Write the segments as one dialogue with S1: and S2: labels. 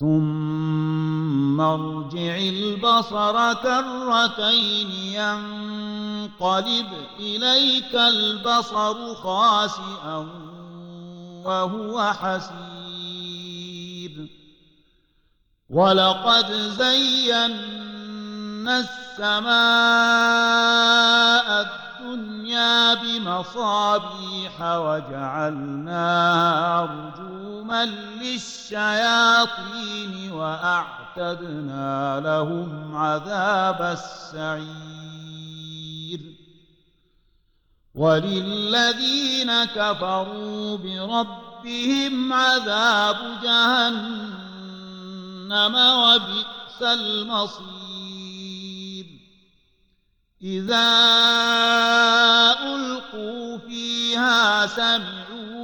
S1: ثم ارجع البصر كرتين ينقلب إليك البصر خاسئا وهو حسير ولقد زينا السماء الدنيا بمصابيح وجعلناها رجوما للشياطين وأعتدنا لهم عذاب السعير. وللذين كفروا بربهم عذاب جهنم وبئس المصير. إذا ألقوا فيها سمعوا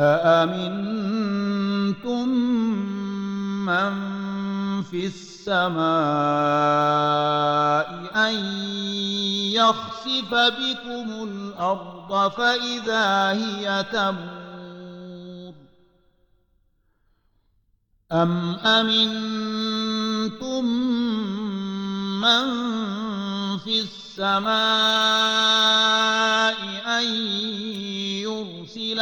S1: أأمنتم من في السماء أن يخسف بكم الأرض فإذا هي تمور أم أمنتم من في السماء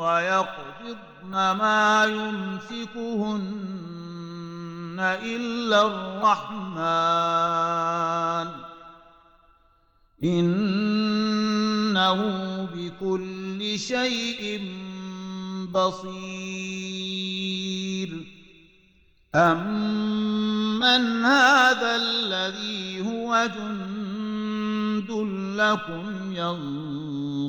S1: ويقبضن ما يمسكهن إلا الرحمن. إنه بكل شيء بصير. أمن هذا الذي هو جند لكم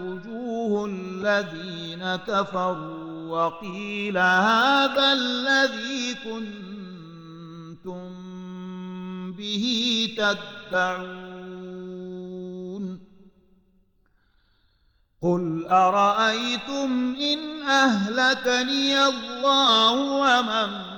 S1: وجوه الذين كفروا وقيل هذا الذي كنتم به تدعون قل أرأيتم إن أهلكني الله ومن